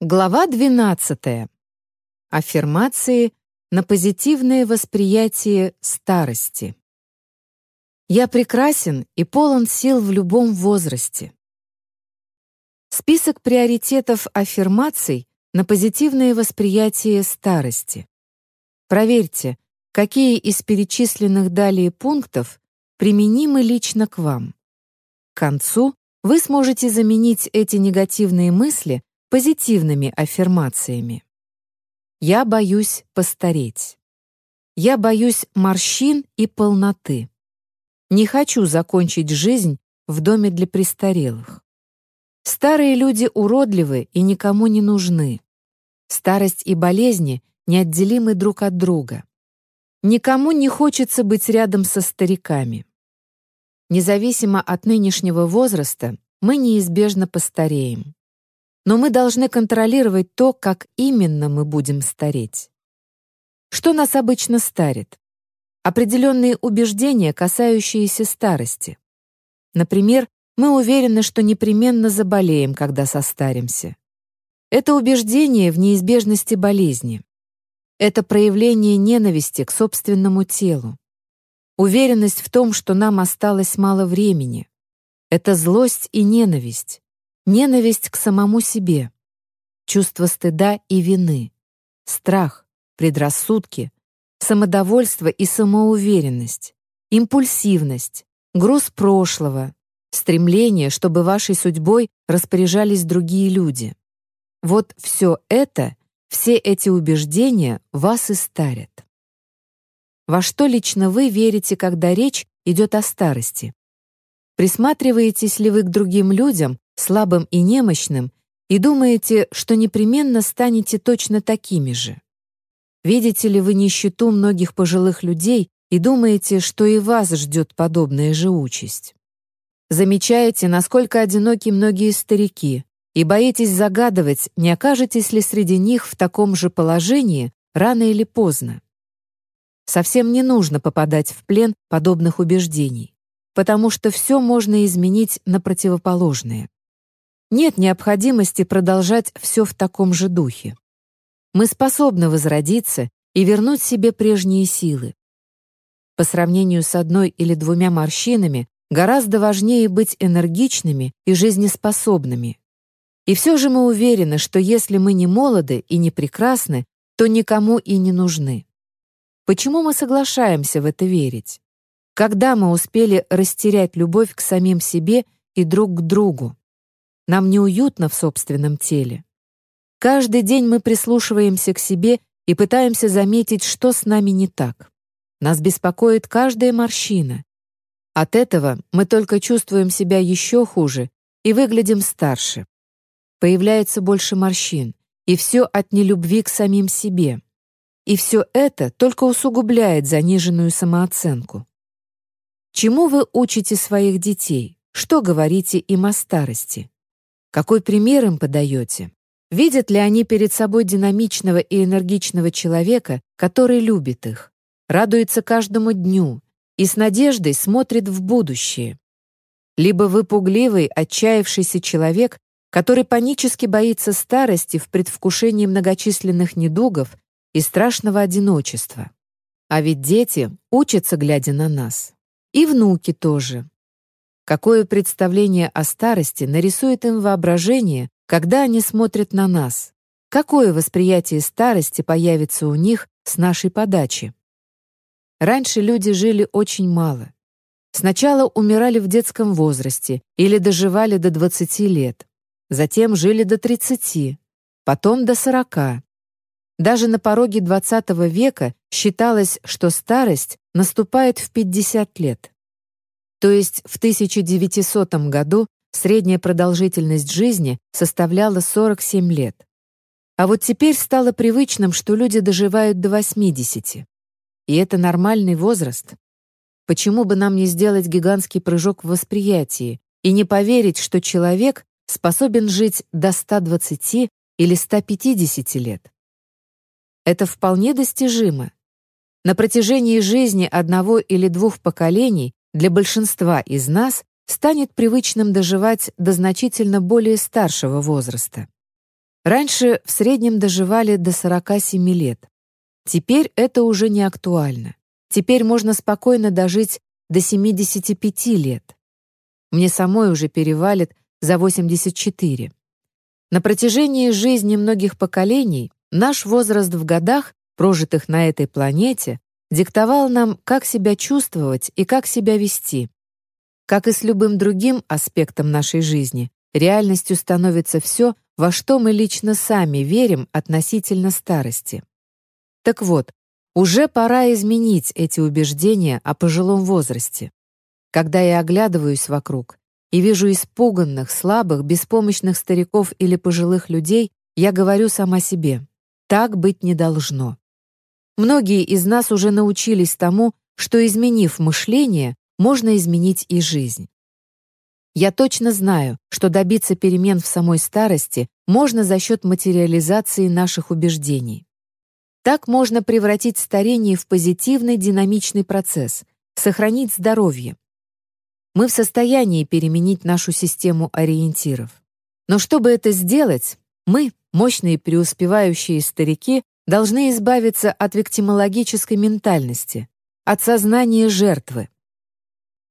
Глава 12. Аффирмации на позитивное восприятие старости. Я прекрасен и полон сил в любом возрасте. Список приоритетов аффирмаций на позитивное восприятие старости. Проверьте, какие из перечисленных далее пунктов применимы лично к вам. К концу вы сможете заменить эти негативные мысли позитивными аффирмациями. Я боюсь постареть. Я боюсь морщин и полноты. Не хочу закончить жизнь в доме для престарелых. Старые люди уродливы и никому не нужны. Старость и болезни неотделимы друг от друга. Никому не хочется быть рядом со стариками. Независимо от нынешнего возраста, мы неизбежно постареем но мы должны контролировать то, как именно мы будем стареть. Что нас обычно старит? Определенные убеждения, касающиеся старости. Например, мы уверены, что непременно заболеем, когда состаримся. Это убеждение в неизбежности болезни. Это проявление ненависти к собственному телу. Уверенность в том, что нам осталось мало времени. Это злость и ненависть ненависть к самому себе, чувство стыда и вины, страх, предрассудки, самодовольство и самоуверенность, импульсивность, груз прошлого, стремление, чтобы вашей судьбой распоряжались другие люди. Вот все это, все эти убеждения вас и старят. Во что лично вы верите, когда речь идет о старости? Присматриваетесь ли вы к другим людям, слабым и немощным, и думаете, что непременно станете точно такими же. Видите ли вы нищету многих пожилых людей и думаете, что и вас ждет подобная же участь. Замечаете, насколько одиноки многие старики, и боитесь загадывать, не окажетесь ли среди них в таком же положении рано или поздно. Совсем не нужно попадать в плен подобных убеждений, потому что все можно изменить на противоположное. Нет необходимости продолжать все в таком же духе. Мы способны возродиться и вернуть себе прежние силы. По сравнению с одной или двумя морщинами гораздо важнее быть энергичными и жизнеспособными. И все же мы уверены, что если мы не молоды и не прекрасны, то никому и не нужны. Почему мы соглашаемся в это верить? Когда мы успели растерять любовь к самим себе и друг к другу? Нам неуютно в собственном теле. Каждый день мы прислушиваемся к себе и пытаемся заметить, что с нами не так. Нас беспокоит каждая морщина. От этого мы только чувствуем себя еще хуже и выглядим старше. Появляется больше морщин, и все от нелюбви к самим себе. И все это только усугубляет заниженную самооценку. Чему вы учите своих детей? Что говорите им о старости? Какой пример им подаете? Видят ли они перед собой динамичного и энергичного человека, который любит их, радуется каждому дню и с надеждой смотрит в будущее? Либо вы пугливый, отчаявшийся человек, который панически боится старости в предвкушении многочисленных недугов и страшного одиночества. А ведь дети учатся, глядя на нас. И внуки тоже. Какое представление о старости нарисует им воображение, когда они смотрят на нас? Какое восприятие старости появится у них с нашей подачи? Раньше люди жили очень мало. Сначала умирали в детском возрасте или доживали до 20 лет. Затем жили до 30, потом до 40. Даже на пороге XX века считалось, что старость наступает в 50 лет. То есть в 1900 году средняя продолжительность жизни составляла 47 лет. А вот теперь стало привычным, что люди доживают до 80. И это нормальный возраст. Почему бы нам не сделать гигантский прыжок в восприятии и не поверить, что человек способен жить до 120 или 150 лет? Это вполне достижимо. На протяжении жизни одного или двух поколений для большинства из нас станет привычным доживать до значительно более старшего возраста. Раньше в среднем доживали до 47 лет. Теперь это уже не актуально. Теперь можно спокойно дожить до 75 лет. Мне самой уже перевалит за 84. На протяжении жизни многих поколений наш возраст в годах, прожитых на этой планете, диктовал нам, как себя чувствовать и как себя вести. Как и с любым другим аспектом нашей жизни, реальностью становится все, во что мы лично сами верим относительно старости. Так вот, уже пора изменить эти убеждения о пожилом возрасте. Когда я оглядываюсь вокруг и вижу испуганных, слабых, беспомощных стариков или пожилых людей, я говорю сама себе, так быть не должно. Многие из нас уже научились тому, что, изменив мышление, можно изменить и жизнь. Я точно знаю, что добиться перемен в самой старости можно за счет материализации наших убеждений. Так можно превратить старение в позитивный динамичный процесс, сохранить здоровье. Мы в состоянии переменить нашу систему ориентиров. Но чтобы это сделать, мы, мощные преуспевающие старики, должны избавиться от виктимологической ментальности, от сознания жертвы.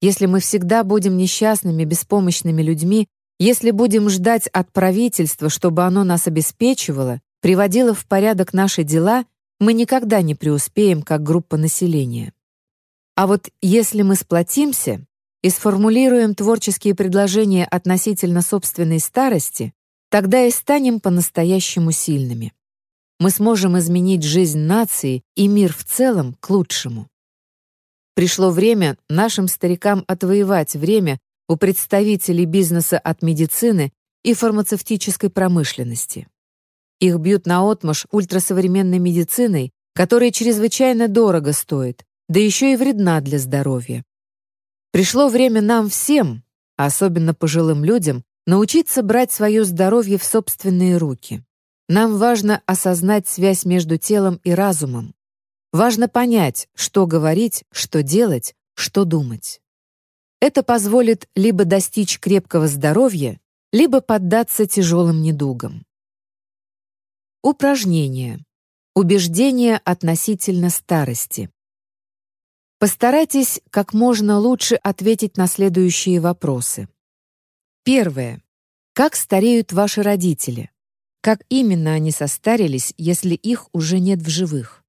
Если мы всегда будем несчастными, беспомощными людьми, если будем ждать от правительства, чтобы оно нас обеспечивало, приводило в порядок наши дела, мы никогда не преуспеем как группа населения. А вот если мы сплотимся и сформулируем творческие предложения относительно собственной старости, тогда и станем по-настоящему сильными мы сможем изменить жизнь нации и мир в целом к лучшему. Пришло время нашим старикам отвоевать время у представителей бизнеса от медицины и фармацевтической промышленности. Их бьют наотмашь ультрасовременной медициной, которая чрезвычайно дорого стоит, да еще и вредна для здоровья. Пришло время нам всем, а особенно пожилым людям, научиться брать свое здоровье в собственные руки. Нам важно осознать связь между телом и разумом. Важно понять, что говорить, что делать, что думать. Это позволит либо достичь крепкого здоровья, либо поддаться тяжелым недугам. Упражнение. Убеждение относительно старости. Постарайтесь как можно лучше ответить на следующие вопросы. Первое. Как стареют ваши родители? Как именно они состарились, если их уже нет в живых?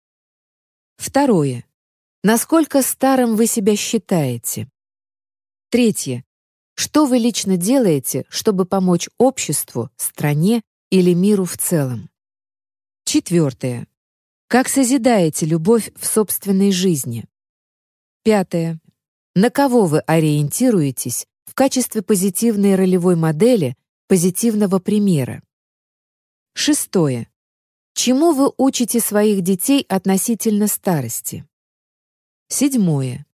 Второе. Насколько старым вы себя считаете? Третье. Что вы лично делаете, чтобы помочь обществу, стране или миру в целом? Четвертое. Как созидаете любовь в собственной жизни? Пятое. На кого вы ориентируетесь в качестве позитивной ролевой модели, позитивного примера? Шестое. Чему вы учите своих детей относительно старости? Седьмое.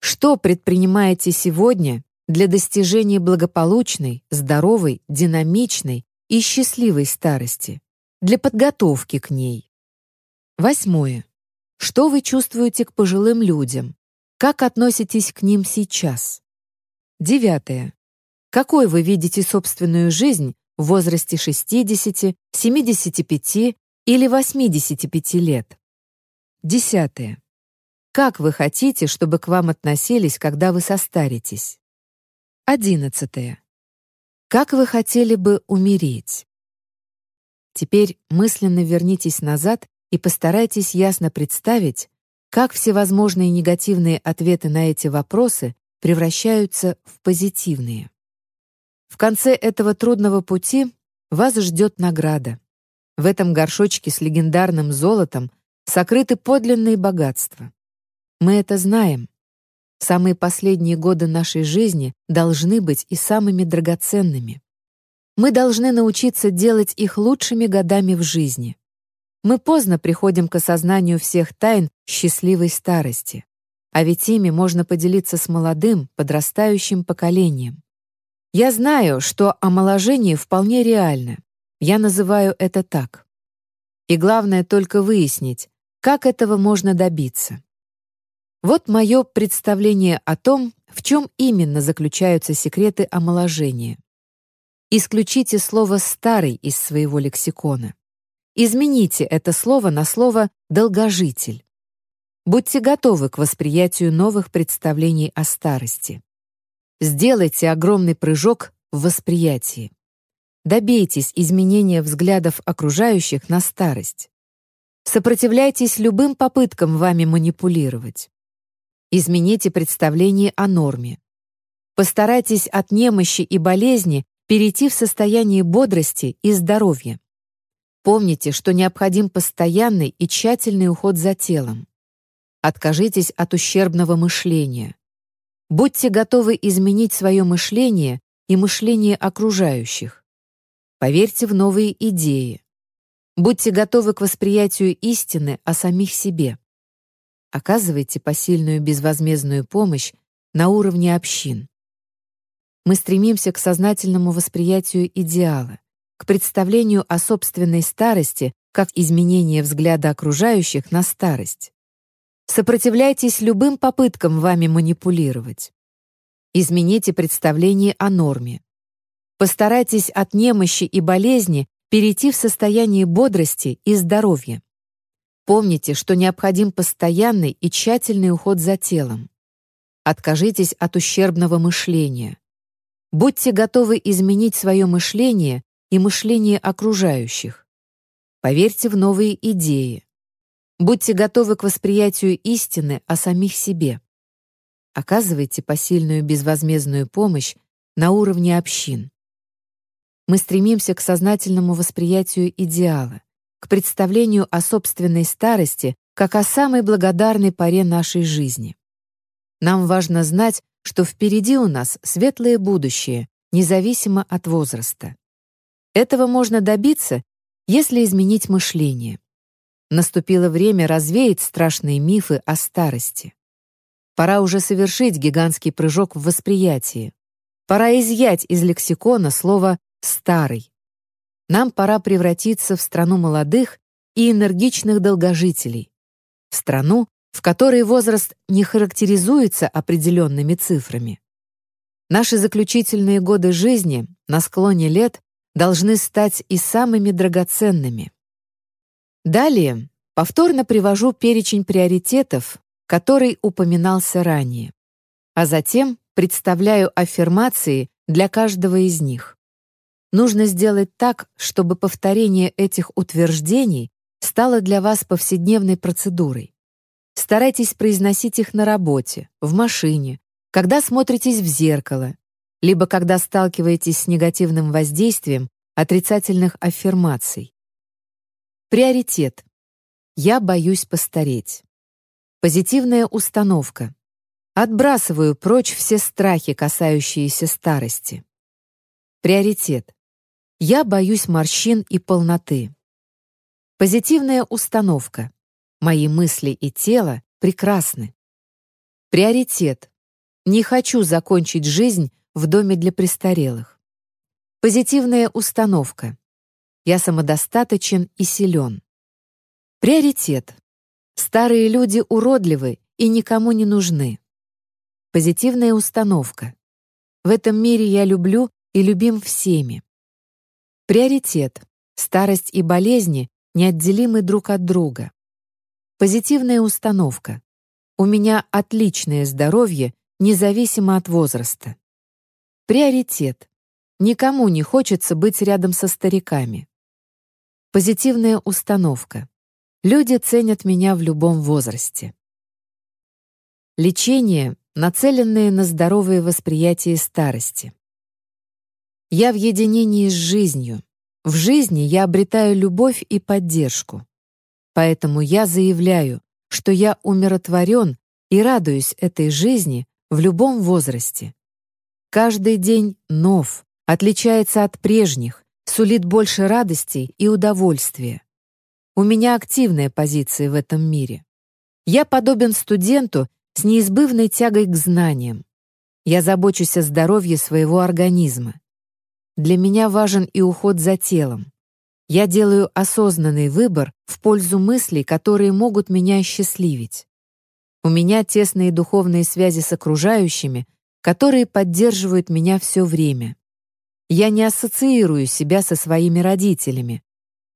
Что предпринимаете сегодня для достижения благополучной, здоровой, динамичной и счастливой старости, для подготовки к ней? Восьмое. Что вы чувствуете к пожилым людям? Как относитесь к ним сейчас? Девятое. Какой вы видите собственную жизнь в возрасте 60, 75 или 85 лет. Десятое. Как вы хотите, чтобы к вам относились, когда вы состаритесь? Одиннадцатое. Как вы хотели бы умереть? Теперь мысленно вернитесь назад и постарайтесь ясно представить, как всевозможные негативные ответы на эти вопросы превращаются в позитивные. В конце этого трудного пути вас ждет награда. В этом горшочке с легендарным золотом сокрыты подлинные богатства. Мы это знаем. Самые последние годы нашей жизни должны быть и самыми драгоценными. Мы должны научиться делать их лучшими годами в жизни. Мы поздно приходим к осознанию всех тайн счастливой старости. А ведь ими можно поделиться с молодым, подрастающим поколением. Я знаю, что омоложение вполне реально. Я называю это так. И главное только выяснить, как этого можно добиться. Вот мое представление о том, в чем именно заключаются секреты омоложения. Исключите слово «старый» из своего лексикона. Измените это слово на слово «долгожитель». Будьте готовы к восприятию новых представлений о старости. Сделайте огромный прыжок в восприятии. Добейтесь изменения взглядов окружающих на старость. Сопротивляйтесь любым попыткам вами манипулировать. Измените представление о норме. Постарайтесь от немощи и болезни перейти в состояние бодрости и здоровья. Помните, что необходим постоянный и тщательный уход за телом. Откажитесь от ущербного мышления. Будьте готовы изменить свое мышление и мышление окружающих. Поверьте в новые идеи. Будьте готовы к восприятию истины о самих себе. Оказывайте посильную безвозмездную помощь на уровне общин. Мы стремимся к сознательному восприятию идеала, к представлению о собственной старости как изменение взгляда окружающих на старость. Сопротивляйтесь любым попыткам вами манипулировать. Измените представление о норме. Постарайтесь от немощи и болезни перейти в состояние бодрости и здоровья. Помните, что необходим постоянный и тщательный уход за телом. Откажитесь от ущербного мышления. Будьте готовы изменить свое мышление и мышление окружающих. Поверьте в новые идеи. Будьте готовы к восприятию истины о самих себе. Оказывайте посильную безвозмездную помощь на уровне общин. Мы стремимся к сознательному восприятию идеала, к представлению о собственной старости как о самой благодарной поре нашей жизни. Нам важно знать, что впереди у нас светлое будущее, независимо от возраста. Этого можно добиться, если изменить мышление. Наступило время развеять страшные мифы о старости. Пора уже совершить гигантский прыжок в восприятии. Пора изъять из лексикона слово старый. Нам пора превратиться в страну молодых и энергичных долгожителей, в страну, в которой возраст не характеризуется определенными цифрами. Наши заключительные годы жизни на склоне лет должны стать и самыми драгоценными. Далее повторно привожу перечень приоритетов, который упоминался ранее, а затем представляю аффирмации для каждого из них. Нужно сделать так, чтобы повторение этих утверждений стало для вас повседневной процедурой. Старайтесь произносить их на работе, в машине, когда смотритесь в зеркало, либо когда сталкиваетесь с негативным воздействием отрицательных аффирмаций. Приоритет. Я боюсь постареть. Позитивная установка. Отбрасываю прочь все страхи, касающиеся старости. Приоритет. Я боюсь морщин и полноты. Позитивная установка. Мои мысли и тело прекрасны. Приоритет. Не хочу закончить жизнь в доме для престарелых. Позитивная установка. Я самодостаточен и силен. Приоритет. Старые люди уродливы и никому не нужны. Позитивная установка. В этом мире я люблю и любим всеми. Приоритет. Старость и болезни неотделимы друг от друга. Позитивная установка. У меня отличное здоровье, независимо от возраста. Приоритет. Никому не хочется быть рядом со стариками. Позитивная установка. Люди ценят меня в любом возрасте. Лечение, нацеленное на здоровое восприятие старости. Я в единении с жизнью. В жизни я обретаю любовь и поддержку. Поэтому я заявляю, что я умиротворен и радуюсь этой жизни в любом возрасте. Каждый день нов, отличается от прежних, сулит больше радости и удовольствия. У меня активная позиция в этом мире. Я подобен студенту с неизбывной тягой к знаниям. Я забочусь о здоровье своего организма. Для меня важен и уход за телом. Я делаю осознанный выбор в пользу мыслей, которые могут меня счастливить. У меня тесные духовные связи с окружающими, которые поддерживают меня все время. Я не ассоциирую себя со своими родителями,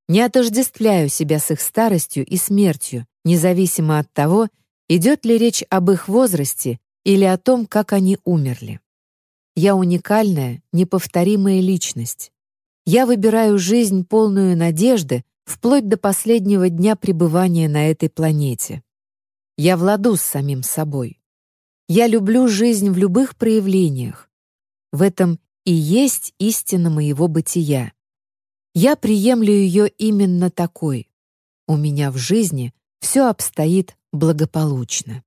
не отождествляю себя с их старостью и смертью, независимо от того, идет ли речь об их возрасте или о том, как они умерли. Я уникальная, неповторимая личность. Я выбираю жизнь полную надежды вплоть до последнего дня пребывания на этой планете. Я владу с самим собой. Я люблю жизнь в любых проявлениях. В этом и есть истина моего бытия. Я приемлю ее именно такой. У меня в жизни все обстоит благополучно.